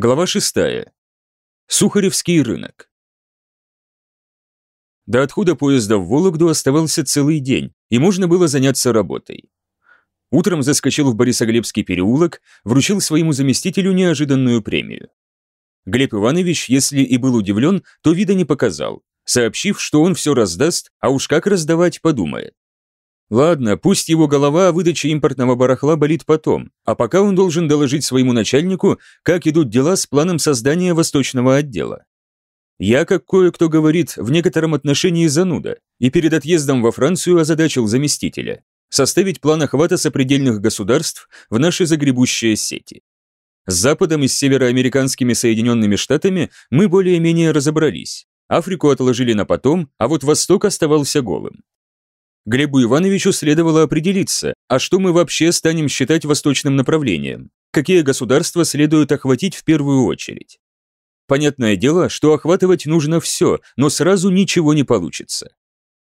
Глава 6. Сухаревский рынок. До отхода поезда в Вологду оставался целый день, и можно было заняться работой. Утром заскочил в Борисоглебский переулок, вручил своему заместителю неожиданную премию. Глеб Иванович, если и был удивлен, то вида не показал, сообщив, что он все раздаст, а уж как раздавать, подумает. Ладно, пусть его голова о выдаче импортного барахла болит потом, а пока он должен доложить своему начальнику, как идут дела с планом создания восточного отдела. Я, как кое-кто говорит, в некотором отношении зануда, и перед отъездом во Францию озадачил заместителя составить план охвата сопредельных государств в наши загребущие сети. С Западом и с североамериканскими Соединенными Штатами мы более-менее разобрались. Африку отложили на потом, а вот Восток оставался голым. Глебу Ивановичу следовало определиться, а что мы вообще станем считать восточным направлением, какие государства следует охватить в первую очередь. Понятное дело, что охватывать нужно все, но сразу ничего не получится.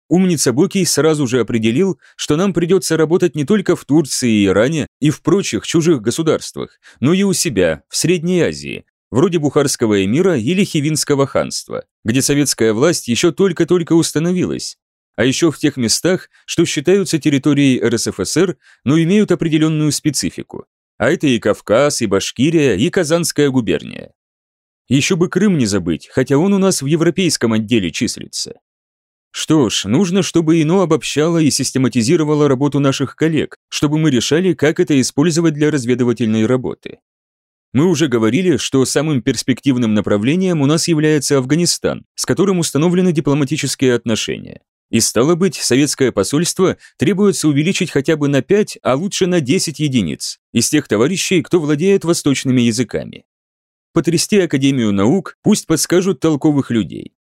Умница Бокий сразу же определил, что нам придется работать не только в Турции и Иране и в прочих чужих государствах, но и у себя, в Средней Азии, вроде Бухарского эмира или Хивинского ханства, где советская власть еще только-только установилась, а еще в тех местах, что считаются территорией РСФСР, но имеют определенную специфику. А это и Кавказ, и Башкирия, и Казанская губерния. Еще бы Крым не забыть, хотя он у нас в европейском отделе числится. Что ж, нужно, чтобы ИНО обобщало и систематизировало работу наших коллег, чтобы мы решали, как это использовать для разведывательной работы. Мы уже говорили, что самым перспективным направлением у нас является Афганистан, с которым установлены дипломатические отношения. И стало быть, советское посольство требуется увеличить хотя бы на 5, а лучше на 10 единиц из тех товарищей, кто владеет восточными языками. Потрясти Академию наук, пусть подскажут толковых людей.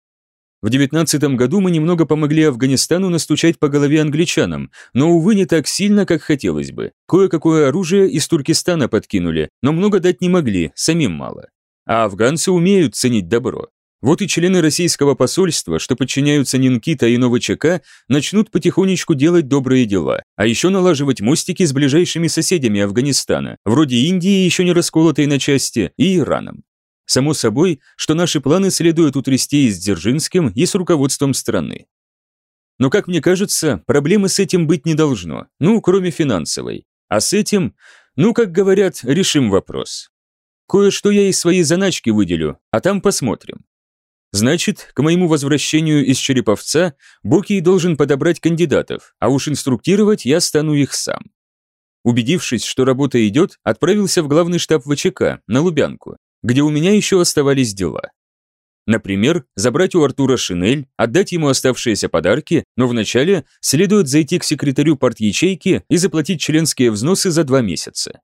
В 19 году мы немного помогли Афганистану настучать по голове англичанам, но, увы, не так сильно, как хотелось бы. Кое-какое оружие из Туркестана подкинули, но много дать не могли, самим мало. А афганцы умеют ценить добро. Вот и члены российского посольства, что подчиняются Нинкита и НовЧК, начнут потихонечку делать добрые дела, а еще налаживать мостики с ближайшими соседями Афганистана, вроде Индии, еще не расколотой на части, и Ираном. Само собой, что наши планы следует утрясти и с Дзержинским, и с руководством страны. Но, как мне кажется, проблемы с этим быть не должно, ну, кроме финансовой. А с этим, ну, как говорят, решим вопрос. Кое-что я из своей заначки выделю, а там посмотрим. Значит, к моему возвращению из Череповца Бокий должен подобрать кандидатов, а уж инструктировать я стану их сам. Убедившись, что работа идет, отправился в главный штаб ВЧК, на Лубянку, где у меня еще оставались дела. Например, забрать у Артура шинель, отдать ему оставшиеся подарки, но вначале следует зайти к секретарю парт-ячейки и заплатить членские взносы за два месяца.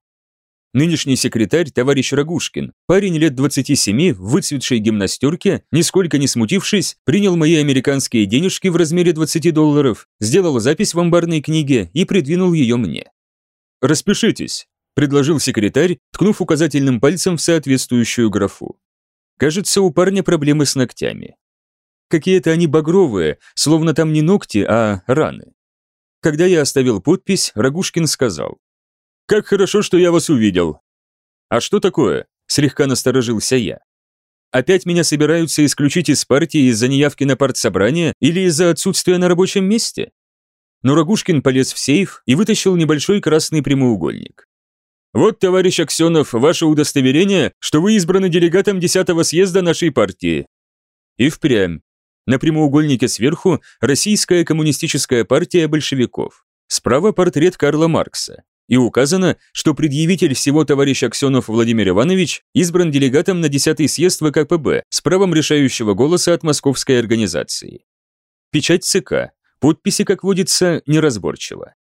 Нынешний секретарь, товарищ Рагушкин, парень лет 27 в выцветшей гимнастерке, нисколько не смутившись, принял мои американские денежки в размере 20 долларов, сделал запись в амбарной книге и придвинул ее мне. «Распишитесь», – предложил секретарь, ткнув указательным пальцем в соответствующую графу. Кажется, у парня проблемы с ногтями. Какие-то они багровые, словно там не ногти, а раны. Когда я оставил подпись, Рагушкин сказал. «Как хорошо, что я вас увидел!» «А что такое?» – слегка насторожился я. «Опять меня собираются исключить из партии из-за неявки на партсобрание или из-за отсутствия на рабочем месте?» Но Рогушкин полез в сейф и вытащил небольшой красный прямоугольник. «Вот, товарищ Аксенов, ваше удостоверение, что вы избраны делегатом 10-го съезда нашей партии». И впрямь. На прямоугольнике сверху Российская коммунистическая партия большевиков. Справа портрет Карла Маркса и указано, что предъявитель всего товарищ Аксенов Владимир Иванович избран делегатом на 10-й съезд ВКПБ с правом решающего голоса от московской организации. Печать ЦК, подписи, как водится, неразборчиво.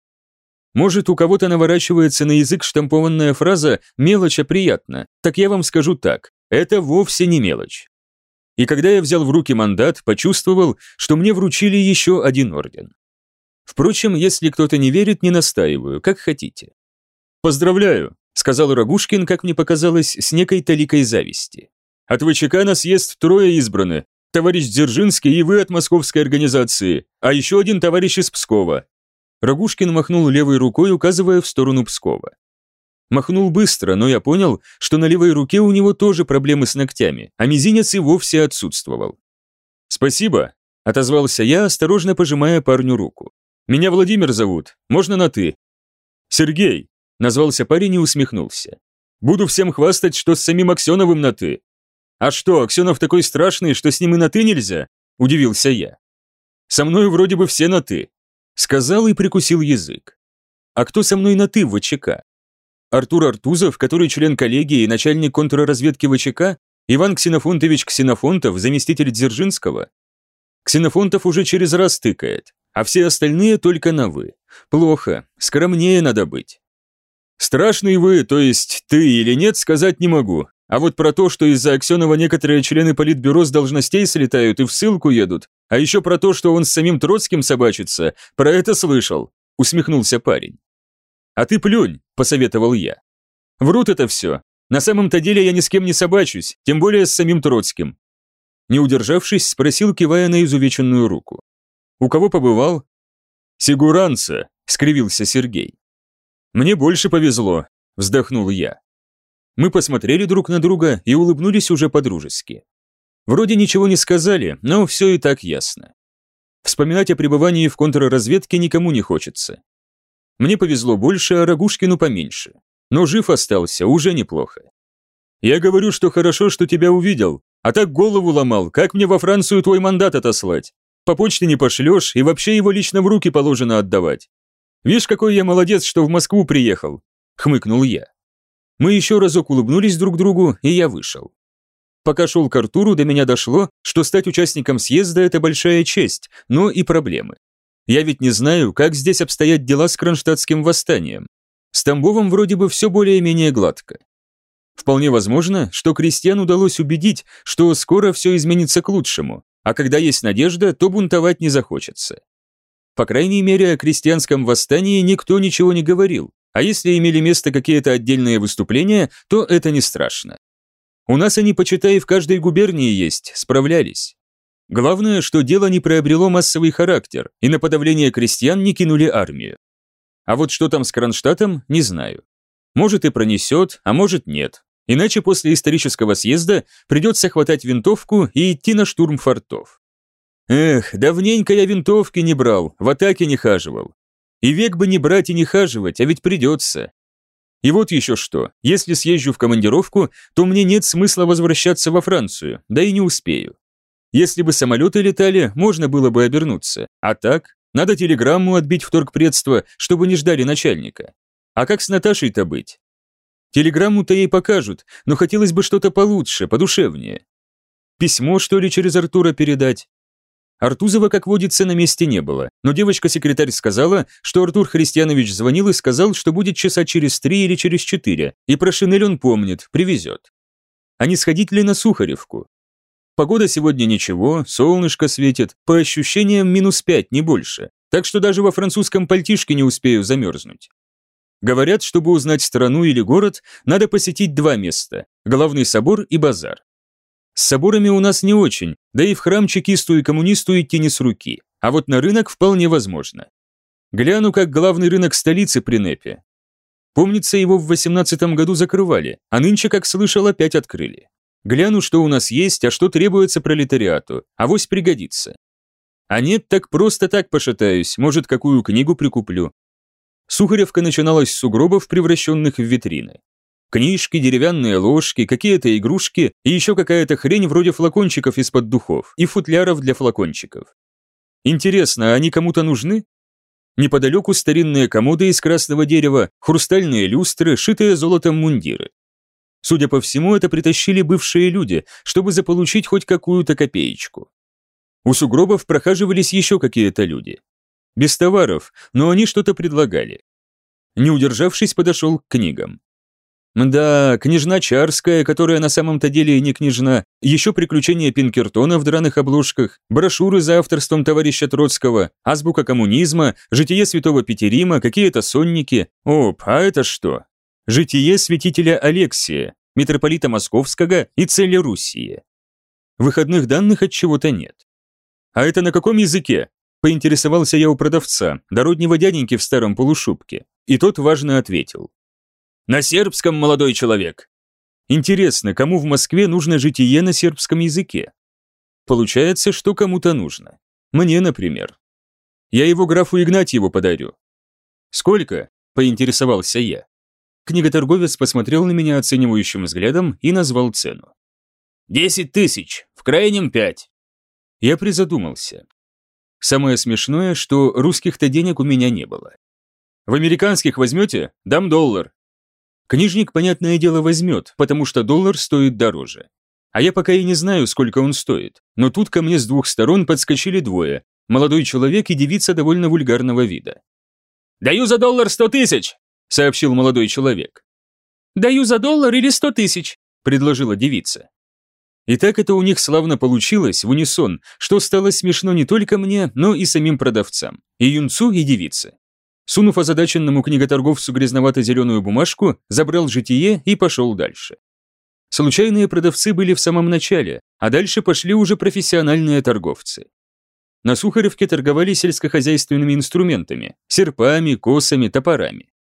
Может, у кого-то наворачивается на язык штампованная фраза «мелочь, а приятно», так я вам скажу так, это вовсе не мелочь. И когда я взял в руки мандат, почувствовал, что мне вручили еще один орден. Впрочем, если кто-то не верит, не настаиваю, как хотите. «Поздравляю», — сказал Рогушкин, как мне показалось, с некой таликой зависти. «От ВЧК нас есть трое избраны. Товарищ Дзержинский и вы от московской организации, а еще один товарищ из Пскова». Рогушкин махнул левой рукой, указывая в сторону Пскова. Махнул быстро, но я понял, что на левой руке у него тоже проблемы с ногтями, а мизинец и вовсе отсутствовал. «Спасибо», — отозвался я, осторожно пожимая парню руку. «Меня Владимир зовут, можно на «ты». «Сергей», — назвался парень и усмехнулся. «Буду всем хвастать, что с самим Аксеновым на «ты». «А что, Аксенов такой страшный, что с ним и на «ты» нельзя?» – удивился я. «Со мной вроде бы все на «ты», – сказал и прикусил язык. «А кто со мной на «ты» в ВЧК?» Артур Артузов, который член коллегии и начальник контрразведки ВЧК, Иван Ксенофонтович Ксенофонтов, заместитель Дзержинского. Ксенофонтов уже через раз тыкает, а все остальные только на «вы». Плохо, скромнее надо быть. Страшный вы, то есть ты или нет, сказать не могу. А вот про то, что из-за Аксенова некоторые члены политбюро с должностей слетают и в ссылку едут, а еще про то, что он с самим Троцким собачится, про это слышал, усмехнулся парень. «А ты плюнь», – посоветовал я. «Врут это все. На самом-то деле я ни с кем не собачусь, тем более с самим Троцким». Не удержавшись, спросил, кивая на изувеченную руку. «У кого побывал?» «Сигуранца», – скривился Сергей. «Мне больше повезло», – вздохнул я. Мы посмотрели друг на друга и улыбнулись уже по-дружески. Вроде ничего не сказали, но все и так ясно. Вспоминать о пребывании в контрразведке никому не хочется. Мне повезло больше, а Рагушкину поменьше. Но жив остался, уже неплохо. Я говорю, что хорошо, что тебя увидел, а так голову ломал, как мне во Францию твой мандат отослать? По почте не пошлешь, и вообще его лично в руки положено отдавать. Видишь, какой я молодец, что в Москву приехал, хмыкнул я. Мы еще разок улыбнулись друг другу, и я вышел. Пока шел к Артуру, до меня дошло, что стать участником съезда – это большая честь, но и проблемы. Я ведь не знаю, как здесь обстоят дела с кронштадтским восстанием. С Тамбовом вроде бы все более-менее гладко. Вполне возможно, что крестьян удалось убедить, что скоро все изменится к лучшему, а когда есть надежда, то бунтовать не захочется. По крайней мере, о крестьянском восстании никто ничего не говорил, а если имели место какие-то отдельные выступления, то это не страшно. У нас они, почитай, в каждой губернии есть, справлялись. Главное, что дело не приобрело массовый характер, и на подавление крестьян не кинули армию. А вот что там с Кронштадтом, не знаю. Может и пронесет, а может нет. Иначе после исторического съезда придется хватать винтовку и идти на штурм фортов. Эх, давненько я винтовки не брал, в атаке не хаживал. И век бы не брать и не хаживать, а ведь придется. И вот еще что, если съезжу в командировку, то мне нет смысла возвращаться во Францию, да и не успею. Если бы самолеты летали, можно было бы обернуться. А так, надо телеграмму отбить в торгпредство, чтобы не ждали начальника. А как с Наташей-то быть? Телеграмму-то ей покажут, но хотелось бы что-то получше, подушевнее. Письмо, что ли, через Артура передать? Артузова, как водится, на месте не было, но девочка-секретарь сказала, что Артур Христианович звонил и сказал, что будет часа через три или через четыре, и про шинель он помнит, привезет. А не сходить ли на Сухаревку? Погода сегодня ничего, солнышко светит, по ощущениям минус пять, не больше, так что даже во французском пальтишке не успею замерзнуть. Говорят, чтобы узнать страну или город, надо посетить два места – главный собор и базар. С соборами у нас не очень, да и в храм чекисту и коммунисту идти не с руки, а вот на рынок вполне возможно. Гляну, как главный рынок столицы при Непе. Помнится, его в 18 году закрывали, а нынче, как слышал, опять открыли. Гляну, что у нас есть, а что требуется пролетариату, а вось пригодится. А нет, так просто так пошатаюсь, может, какую книгу прикуплю. Сухаревка начиналась с сугробов, превращенных в витрины. Книжки, деревянные ложки, какие-то игрушки и еще какая-то хрень вроде флакончиков из-под духов и футляров для флакончиков. Интересно, они кому-то нужны? Неподалеку старинные комоды из красного дерева, хрустальные люстры, шитые золотом мундиры. Судя по всему, это притащили бывшие люди, чтобы заполучить хоть какую-то копеечку. У сугробов прохаживались еще какие-то люди. Без товаров, но они что-то предлагали. Не удержавшись, подошел к книгам. Да, княжна Чарская, которая на самом-то деле не княжна, еще приключения Пинкертона в драных обложках, брошюры за авторством товарища Троцкого, азбука коммунизма, житие святого Петерима, какие-то сонники. Оп, а это что? Житие святителя Алексия, митрополита Московского и цели Руссии. Выходных данных от чего-то нет. А это на каком языке? Поинтересовался я у продавца, дороднего дяденьки в старом полушубке, и тот важно ответил. «На сербском, молодой человек!» Интересно, кому в Москве нужно житие на сербском языке? Получается, что кому-то нужно. Мне, например. Я его графу Игнатьеву подарю. Сколько? Поинтересовался я. Книготорговец посмотрел на меня оценивающим взглядом и назвал цену. «Десять тысяч, в крайнем пять». Я призадумался. Самое смешное, что русских-то денег у меня не было. «В американских возьмете? Дам доллар». Книжник, понятное дело, возьмет, потому что доллар стоит дороже. А я пока и не знаю, сколько он стоит. Но тут ко мне с двух сторон подскочили двое, молодой человек и девица довольно вульгарного вида. «Даю за доллар сто тысяч!» – сообщил молодой человек. «Даю за доллар или сто тысяч?» – предложила девица. И так это у них славно получилось, в унисон, что стало смешно не только мне, но и самим продавцам, и юнцу, и девице. Сунув озадаченному книготорговцу грязновато-зеленую бумажку, забрал житие и пошел дальше. Случайные продавцы были в самом начале, а дальше пошли уже профессиональные торговцы. На Сухаревке торговали сельскохозяйственными инструментами, серпами, косами, топорами.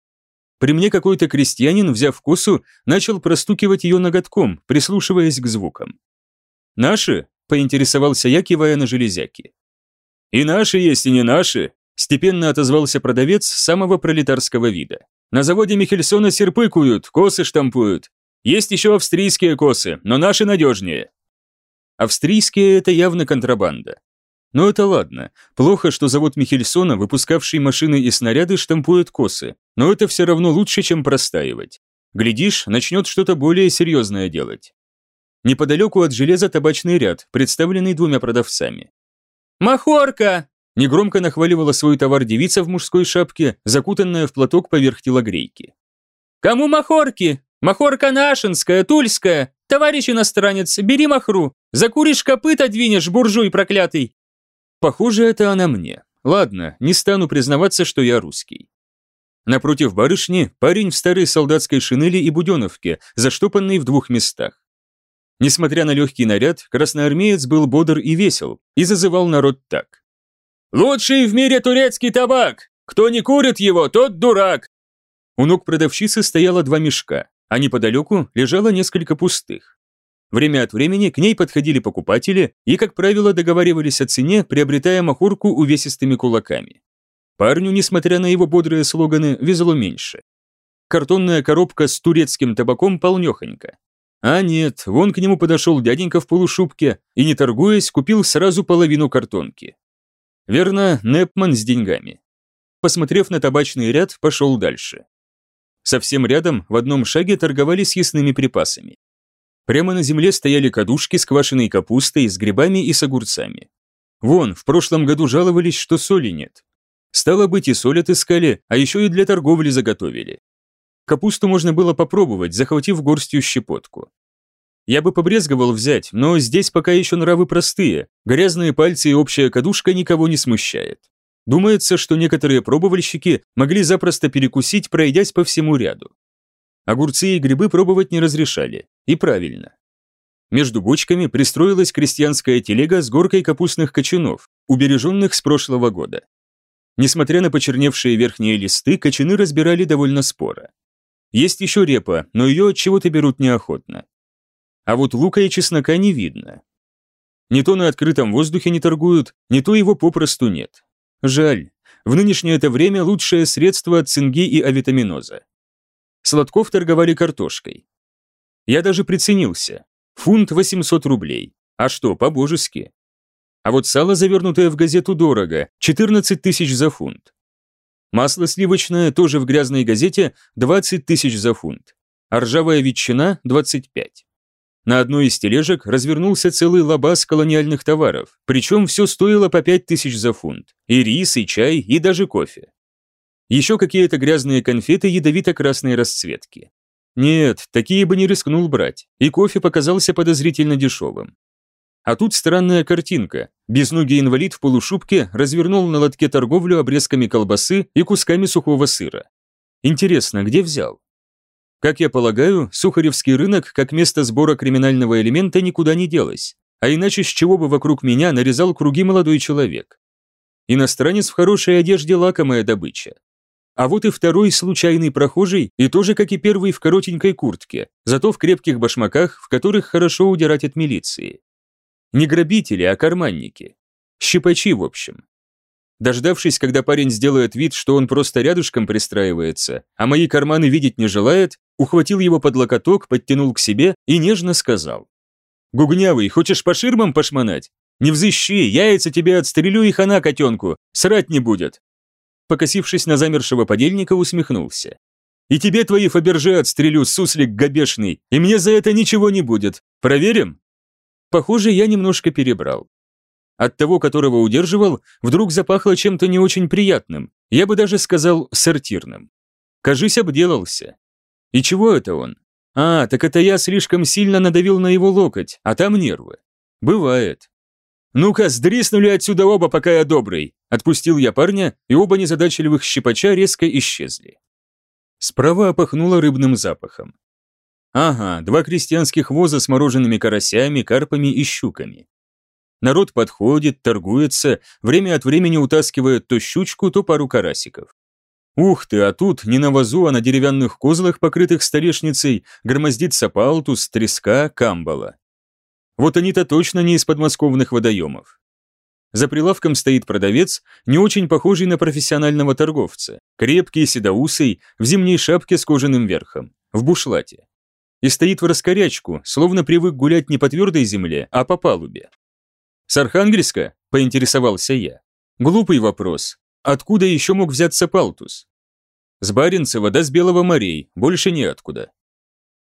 При мне какой-то крестьянин, взяв косу, начал простукивать ее ноготком, прислушиваясь к звукам. «Наши?» – поинтересовался я, кивая на железяки. «И наши есть, и не наши», – степенно отозвался продавец самого пролетарского вида. «На заводе Михельсона серпы куют, косы штампуют. Есть еще австрийские косы, но наши надежнее». Австрийские – это явно контрабанда. Но это ладно. Плохо, что завод Михельсона, выпускавший машины и снаряды, штампует косы. Но это все равно лучше, чем простаивать. Глядишь, начнет что-то более серьезное делать. Неподалеку от железа табачный ряд, представленный двумя продавцами. «Махорка!» – негромко нахваливала свой товар девица в мужской шапке, закутанная в платок поверх телогрейки. «Кому махорки? Махорка нашинская, тульская. Товарищ иностранец, бери махру. Закуришь копыта двинешь, буржуй проклятый. Похоже, это она мне. Ладно, не стану признаваться, что я русский. Напротив барышни парень в старой солдатской шинели и буденовке, заштопанный в двух местах. Несмотря на легкий наряд, красноармеец был бодр и весел и зазывал народ так. «Лучший в мире турецкий табак! Кто не курит его, тот дурак!» У ног продавщицы стояло два мешка, а неподалеку лежало несколько пустых. Время от времени к ней подходили покупатели и, как правило, договаривались о цене, приобретая махорку увесистыми кулаками. Парню, несмотря на его бодрые слоганы, везло меньше. Картонная коробка с турецким табаком полнехонька. А нет, вон к нему подошел дяденька в полушубке и, не торгуясь, купил сразу половину картонки. Верно, Непман с деньгами. Посмотрев на табачный ряд, пошел дальше. Совсем рядом, в одном шаге, торговали съестными припасами. Прямо на земле стояли кадушки с квашеной капустой, с грибами и с огурцами. Вон, в прошлом году жаловались, что соли нет. Стало быть, и соль отыскали, а еще и для торговли заготовили. Капусту можно было попробовать, захватив горстью щепотку. Я бы побрезговал взять, но здесь пока еще нравы простые, грязные пальцы и общая кадушка никого не смущает. Думается, что некоторые пробовальщики могли запросто перекусить, пройдясь по всему ряду. Огурцы и грибы пробовать не разрешали. И правильно. Между бочками пристроилась крестьянская телега с горкой капустных кочанов, убереженных с прошлого года. Несмотря на почерневшие верхние листы, кочаны разбирали довольно споро. Есть еще репа, но ее от чего-то берут неохотно. А вот лука и чеснока не видно. Не то на открытом воздухе не торгуют, не то его попросту нет. Жаль. В нынешнее это время лучшее средство от цинги и авитаминоза. Сладков торговали картошкой. Я даже приценился. Фунт 800 рублей. А что, по-божески. А вот сало, завернутое в газету, дорого, 14 тысяч за фунт. Масло сливочное, тоже в грязной газете, 20 тысяч за фунт. А ржавая ветчина – 25. На одной из тележек развернулся целый лабаз колониальных товаров, причем все стоило по 5 тысяч за фунт. И рис, и чай, и даже кофе. Еще какие-то грязные конфеты ядовито-красной расцветки. Нет, такие бы не рискнул брать, и кофе показался подозрительно дешевым. А тут странная картинка. Безногий инвалид в полушубке развернул на лотке торговлю обрезками колбасы и кусками сухого сыра. Интересно, где взял? Как я полагаю, Сухаревский рынок как место сбора криминального элемента никуда не делось, а иначе с чего бы вокруг меня нарезал круги молодой человек? Иностранец в хорошей одежде лакомая добыча. А вот и второй случайный прохожий, и тоже, как и первый, в коротенькой куртке, зато в крепких башмаках, в которых хорошо удирать от милиции. Не грабители, а карманники. Щипачи, в общем. Дождавшись, когда парень сделает вид, что он просто рядышком пристраивается, а мои карманы видеть не желает, ухватил его под локоток, подтянул к себе и нежно сказал. «Гугнявый, хочешь по ширмам пошмонать? Не взыщи, яйца тебе отстрелю и хана котенку, срать не будет!» Покосившись на замершего подельника, усмехнулся. «И тебе твои фаберже отстрелю, суслик гобешный, и мне за это ничего не будет. Проверим?» Похоже, я немножко перебрал. От того, которого удерживал, вдруг запахло чем-то не очень приятным, я бы даже сказал сортирным. Кажись, обделался. И чего это он? А, так это я слишком сильно надавил на его локоть, а там нервы. Бывает. «Ну-ка, сдриснули отсюда оба, пока я добрый!» Отпустил я парня, и оба незадачливых щипача резко исчезли. Справа опахнуло рыбным запахом. Ага, два крестьянских воза с мороженными карасями, карпами и щуками. Народ подходит, торгуется, время от времени утаскивает то щучку, то пару карасиков. Ух ты, а тут не на вазу, а на деревянных козлах, покрытых столешницей, громоздится палтус, треска, камбала. Вот они-то точно не из подмосковных водоемов. За прилавком стоит продавец, не очень похожий на профессионального торговца, крепкий, седоусый, в зимней шапке с кожаным верхом, в бушлате. И стоит в раскорячку, словно привык гулять не по твердой земле, а по палубе. «С Архангельска?» – поинтересовался я. Глупый вопрос. Откуда еще мог взяться Палтус? С Баренцева да с Белого морей, больше неоткуда.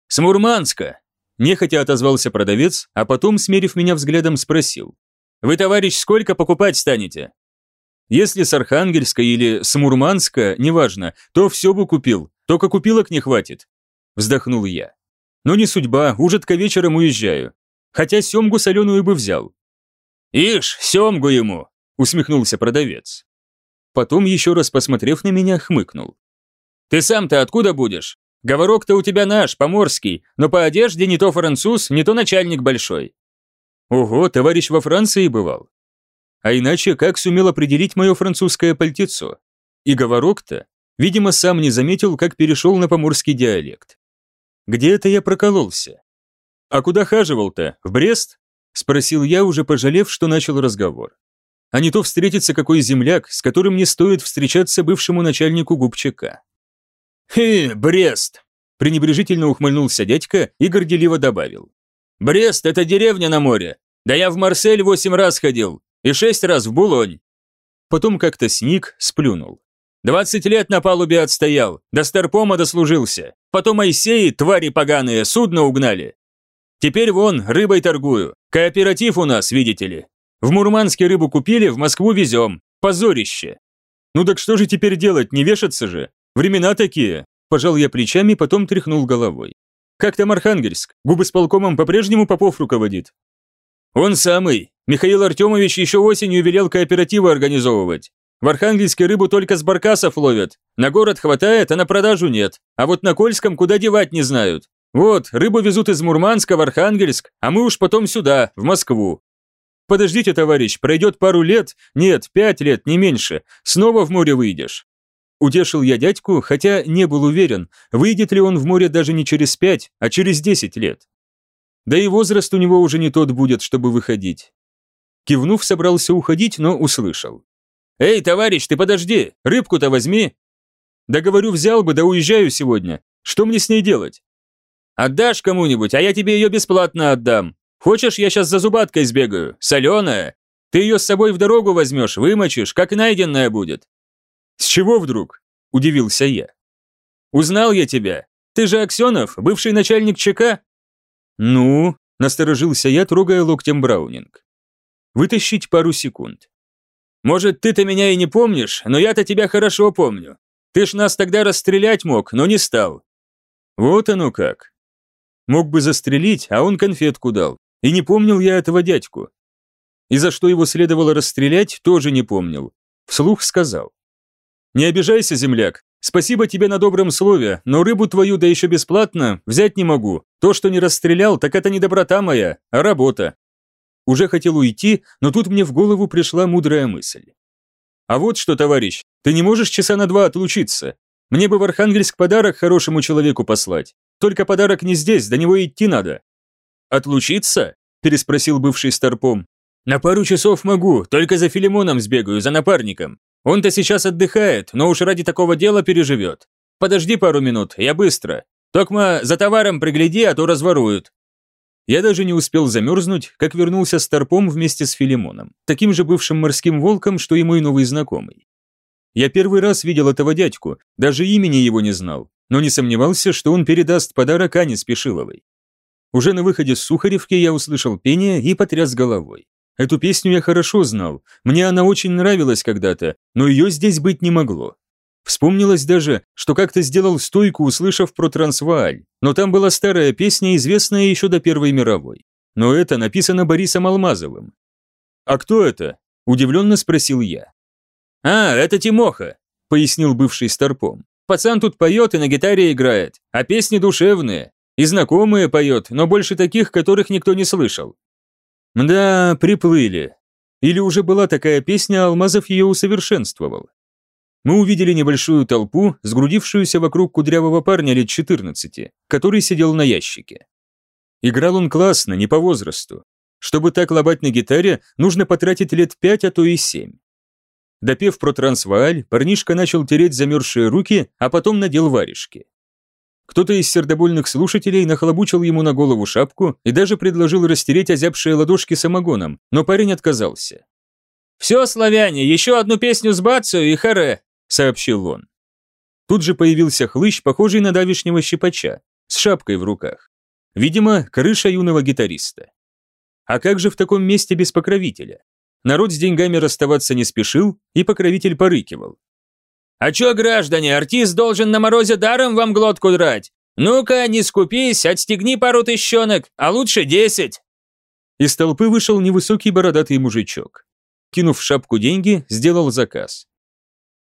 «С Мурманска!» – нехотя отозвался продавец, а потом, смерив меня взглядом, спросил. «Вы, товарищ, сколько покупать станете?» Если с Архангельска или с Мурманска, неважно, то все бы купил, только купилок не хватит. Вздохнул я. Но не судьба, ужитка вечером уезжаю. Хотя семгу соленую бы взял. «Ишь, семгу ему!» – усмехнулся продавец. Потом, еще раз посмотрев на меня, хмыкнул. «Ты сам-то откуда будешь? Говорок-то у тебя наш, поморский, но по одежде не то француз, не то начальник большой». «Ого, товарищ во Франции бывал». А иначе как сумел определить мое французское пальтецо? И говорок-то, видимо, сам не заметил, как перешел на поморский диалект. Где это я прокололся? А куда хаживал-то? В Брест? Спросил я, уже пожалев, что начал разговор. А не то встретится какой земляк, с которым не стоит встречаться бывшему начальнику губчака. «Хе, Брест!» – пренебрежительно ухмыльнулся дядька и горделиво добавил. «Брест – это деревня на море. Да я в Марсель восемь раз ходил, и шесть раз в Булонь». Потом как-то сник, сплюнул. «Двадцать лет на палубе отстоял, до старпома дослужился. Потом Айсеи, твари поганые, судно угнали. Теперь вон, рыбой торгую. Кооператив у нас, видите ли. В Мурманске рыбу купили, в Москву везем. Позорище. Ну так что же теперь делать, не вешаться же? Времена такие. Пожал я плечами, потом тряхнул головой. Как там Архангельск? Губы с полкомом по-прежнему Попов руководит? Он самый. Михаил Артемович еще осенью велел кооперативы организовывать. В Архангельске рыбу только с баркасов ловят. На город хватает, а на продажу нет. А вот на Кольском куда девать не знают. Вот, рыбу везут из Мурманска в Архангельск, а мы уж потом сюда, в Москву. Подождите, товарищ, пройдет пару лет, нет, пять лет, не меньше, снова в море выйдешь. Утешил я дядьку, хотя не был уверен, выйдет ли он в море даже не через пять, а через десять лет. Да и возраст у него уже не тот будет, чтобы выходить. Кивнув, собрался уходить, но услышал. «Эй, товарищ, ты подожди, рыбку-то возьми!» «Да говорю, взял бы, да уезжаю сегодня. Что мне с ней делать?» Отдашь кому-нибудь, а я тебе ее бесплатно отдам. Хочешь, я сейчас за зубаткой сбегаю? Соленая? Ты ее с собой в дорогу возьмешь, вымочишь, как найденная будет». «С чего вдруг?» – удивился я. «Узнал я тебя. Ты же Аксенов, бывший начальник ЧК?» «Ну?» – насторожился я, трогая локтем Браунинг. «Вытащить пару секунд». «Может, ты-то меня и не помнишь, но я-то тебя хорошо помню. Ты ж нас тогда расстрелять мог, но не стал». «Вот оно как. Мог бы застрелить, а он конфетку дал. И не помнил я этого дядьку. И за что его следовало расстрелять, тоже не помнил. Вслух сказал. «Не обижайся, земляк. Спасибо тебе на добром слове, но рыбу твою, да еще бесплатно, взять не могу. То, что не расстрелял, так это не доброта моя, а работа». Уже хотел уйти, но тут мне в голову пришла мудрая мысль. «А вот что, товарищ, ты не можешь часа на два отлучиться? Мне бы в Архангельск подарок хорошему человеку послать. Только подарок не здесь, до него идти надо». «Отлучиться?» – переспросил бывший старпом. «На пару часов могу, только за Филимоном сбегаю, за напарником. Он-то сейчас отдыхает, но уж ради такого дела переживет. Подожди пару минут, я быстро. Токма, за товаром пригляди, а то разворуют». Я даже не успел замерзнуть, как вернулся с Торпом вместе с Филимоном, таким же бывшим морским волком, что и мой новый знакомый. Я первый раз видел этого дядьку, даже имени его не знал, но не сомневался, что он передаст подарок Ане Спешиловой. Уже на выходе с Сухаревки я услышал пение и потряс головой. Эту песню я хорошо знал, мне она очень нравилась когда-то, но ее здесь быть не могло. Вспомнилось даже, что как-то сделал стойку, услышав про Трансвааль, но там была старая песня, известная еще до Первой мировой. Но это написано Борисом Алмазовым. «А кто это?» – удивленно спросил я. «А, это Тимоха», – пояснил бывший старпом. «Пацан тут поет и на гитаре играет, а песни душевные. И знакомые поет, но больше таких, которых никто не слышал». «Да, приплыли. Или уже была такая песня, Алмазов ее усовершенствовал мы увидели небольшую толпу, сгрудившуюся вокруг кудрявого парня лет 14, который сидел на ящике. Играл он классно, не по возрасту. Чтобы так лобать на гитаре, нужно потратить лет 5, а то и 7. Допев про трансвааль, парнишка начал тереть замерзшие руки, а потом надел варежки. Кто-то из сердобольных слушателей нахлобучил ему на голову шапку и даже предложил растереть озябшие ладошки самогоном, но парень отказался. «Все, славяне, еще одну песню с Бацию и харе!» Сообщил он. Тут же появился хлыщ, похожий на давишнего щипача, с шапкой в руках. Видимо, крыша юного гитариста. А как же в таком месте без покровителя? Народ с деньгами расставаться не спешил, и покровитель порыкивал. «А чё, граждане, артист должен на морозе даром вам глотку драть? Ну-ка, не скупись, отстегни пару тыщенок, а лучше десять!» Из толпы вышел невысокий бородатый мужичок. Кинув в шапку деньги, сделал заказ.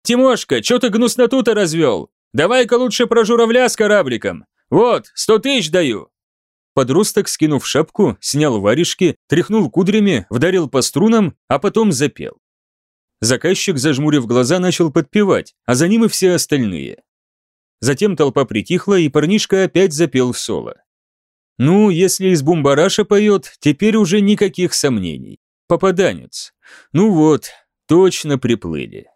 «Тимошка, чё ты гнусноту-то развел? Давай-ка лучше про журавля с корабликом. Вот, сто тысяч даю!» Подросток, скинув шапку, снял варежки, тряхнул кудрями, вдарил по струнам, а потом запел. Заказчик, зажмурив глаза, начал подпевать, а за ним и все остальные. Затем толпа притихла, и парнишка опять запел соло. Ну, если из бумбараша поет, теперь уже никаких сомнений. Попаданец. Ну вот, точно приплыли.